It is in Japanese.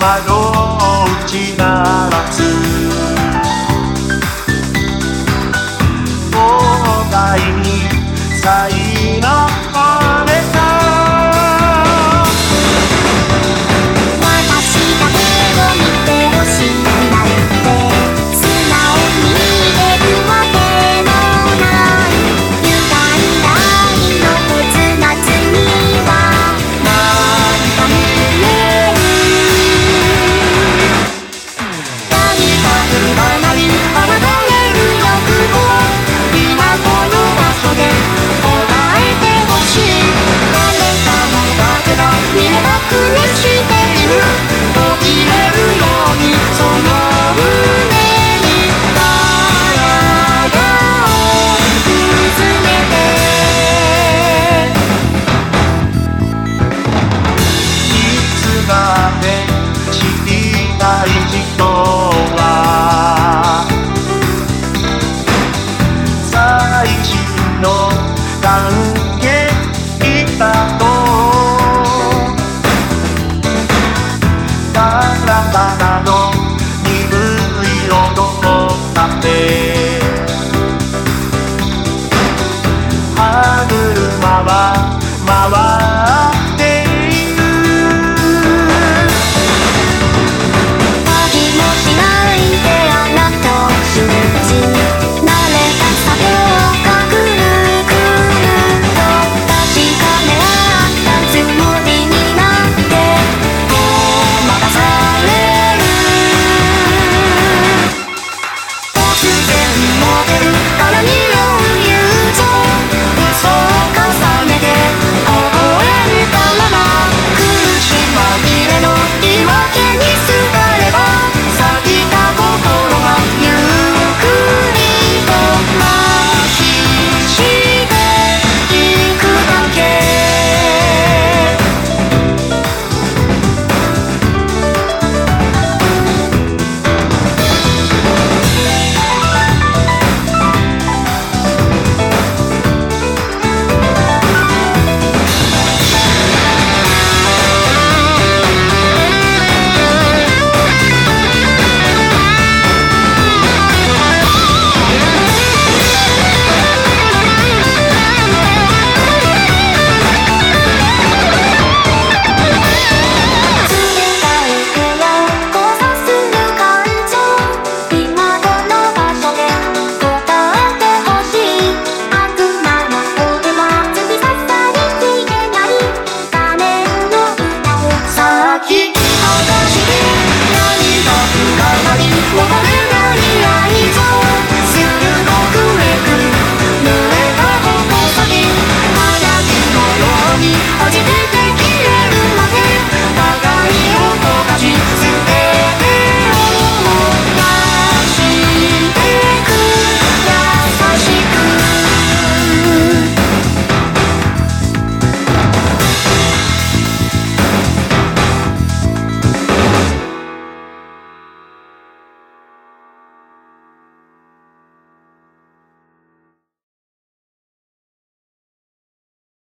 窓打ちならず。に才能。